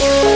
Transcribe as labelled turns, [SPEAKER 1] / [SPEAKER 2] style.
[SPEAKER 1] Bye.